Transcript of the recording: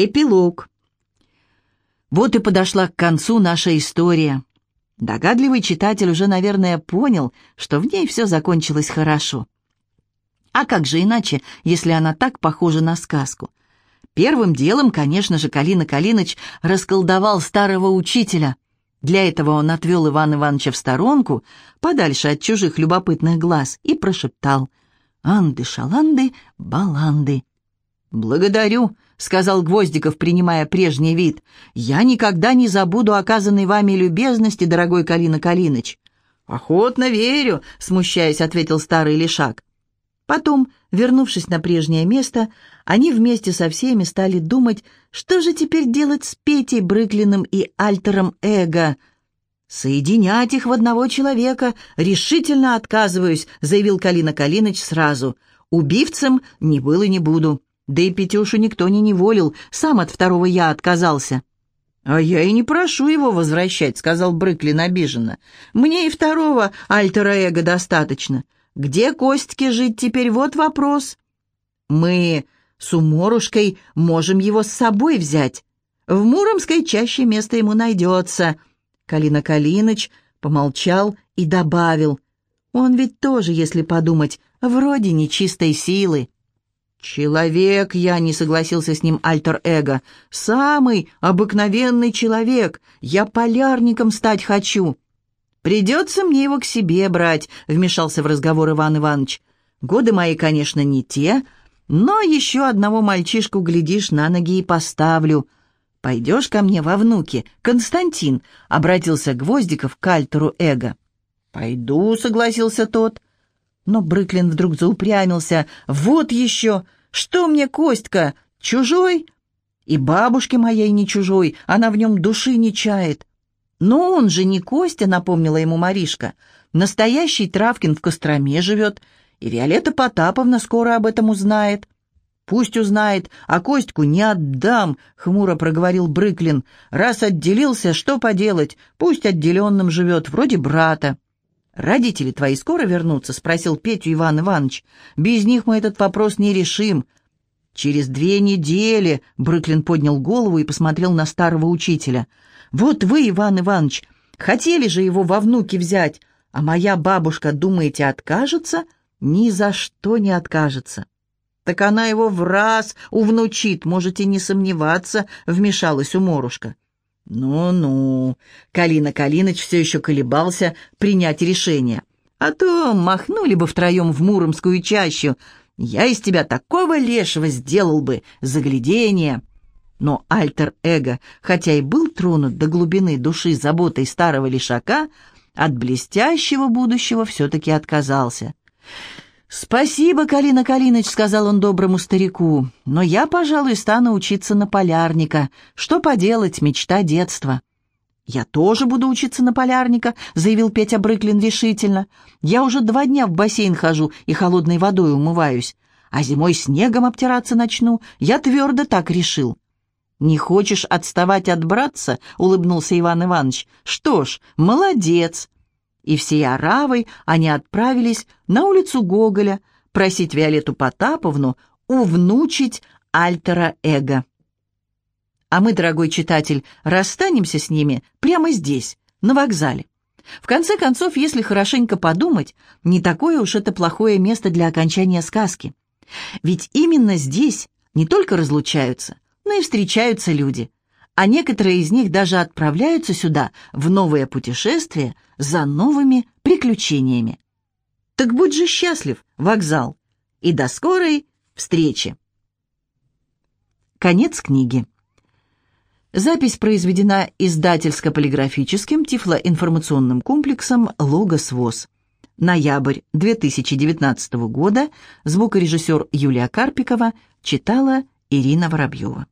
Эпилог. Вот и подошла к концу наша история. Догадливый читатель уже, наверное, понял, что в ней все закончилось хорошо. А как же иначе, если она так похожа на сказку? Первым делом, конечно же, Калина Калиныч расколдовал старого учителя. Для этого он отвел Ивана Ивановича в сторонку, подальше от чужих любопытных глаз, и прошептал «Анды-шаланды, баланды». «Благодарю», — сказал Гвоздиков, принимая прежний вид. «Я никогда не забуду оказанной вами любезности, дорогой Калина Калиныч». «Охотно верю», — смущаясь, ответил старый лишак. Потом, вернувшись на прежнее место, они вместе со всеми стали думать, что же теперь делать с Петей Брыклиным и Альтером Эго. «Соединять их в одного человека решительно отказываюсь», — заявил Калина Калиныч сразу. «Убивцем не был и не буду». Да и Петюшу никто не неволил, сам от второго я отказался». «А я и не прошу его возвращать», — сказал Брыклин обиженно. «Мне и второго альтера-эго достаточно. Где Костьке жить теперь, вот вопрос». «Мы с Уморушкой можем его с собой взять. В Муромской чаще место ему найдется». Калина Калиныч помолчал и добавил. «Он ведь тоже, если подумать, вроде нечистой силы». «Человек я», — не согласился с ним альтер-эго. «Самый обыкновенный человек. Я полярником стать хочу». «Придется мне его к себе брать», — вмешался в разговор Иван Иванович. «Годы мои, конечно, не те, но еще одного мальчишку, глядишь, на ноги и поставлю. Пойдешь ко мне во внуки, Константин», — обратился Гвоздиков к альтеру эго. «Пойду», — согласился тот. Но Брыклин вдруг заупрямился. «Вот еще! Что мне Костька? Чужой?» «И бабушке моей не чужой, она в нем души не чает». «Но он же не Костя», — напомнила ему Маришка. «Настоящий Травкин в Костроме живет, и Виолетта Потаповна скоро об этом узнает». «Пусть узнает, а Костьку не отдам», — хмуро проговорил Брыклин. «Раз отделился, что поделать? Пусть отделенным живет, вроде брата». «Родители твои скоро вернутся?» — спросил Петю Иван Иванович. «Без них мы этот вопрос не решим». «Через две недели», — Брыклин поднял голову и посмотрел на старого учителя. «Вот вы, Иван Иванович, хотели же его во внуки взять, а моя бабушка, думаете, откажется?» «Ни за что не откажется». «Так она его в раз увнучит, можете не сомневаться», — вмешалась уморушка. «Ну-ну», — Калина Калиныч все еще колебался принять решение. «А то махнули бы втроем в Муромскую чащу. Я из тебя такого лешего сделал бы, заглядение». Но альтер-эго, хотя и был тронут до глубины души заботой старого лишака, от блестящего будущего все-таки отказался. «Спасибо, Калина Калиныч», — сказал он доброму старику, «но я, пожалуй, стану учиться на полярника. Что поделать, мечта детства». «Я тоже буду учиться на полярника», — заявил Петя Брыклин решительно. «Я уже два дня в бассейн хожу и холодной водой умываюсь, а зимой снегом обтираться начну. Я твердо так решил». «Не хочешь отставать от братца?» — улыбнулся Иван Иванович. «Что ж, молодец и всей оравой они отправились на улицу Гоголя просить Виолетту Потаповну увнучить альтера эго. А мы, дорогой читатель, расстанемся с ними прямо здесь, на вокзале. В конце концов, если хорошенько подумать, не такое уж это плохое место для окончания сказки. Ведь именно здесь не только разлучаются, но и встречаются люди – а некоторые из них даже отправляются сюда в новое путешествие за новыми приключениями. Так будь же счастлив, вокзал, и до скорой встречи. Конец книги. Запись произведена издательско-полиграфическим тифлоинформационным комплексом «Логос ВОЗ». Ноябрь 2019 года. Звукорежиссер Юлия Карпикова читала Ирина Воробьева.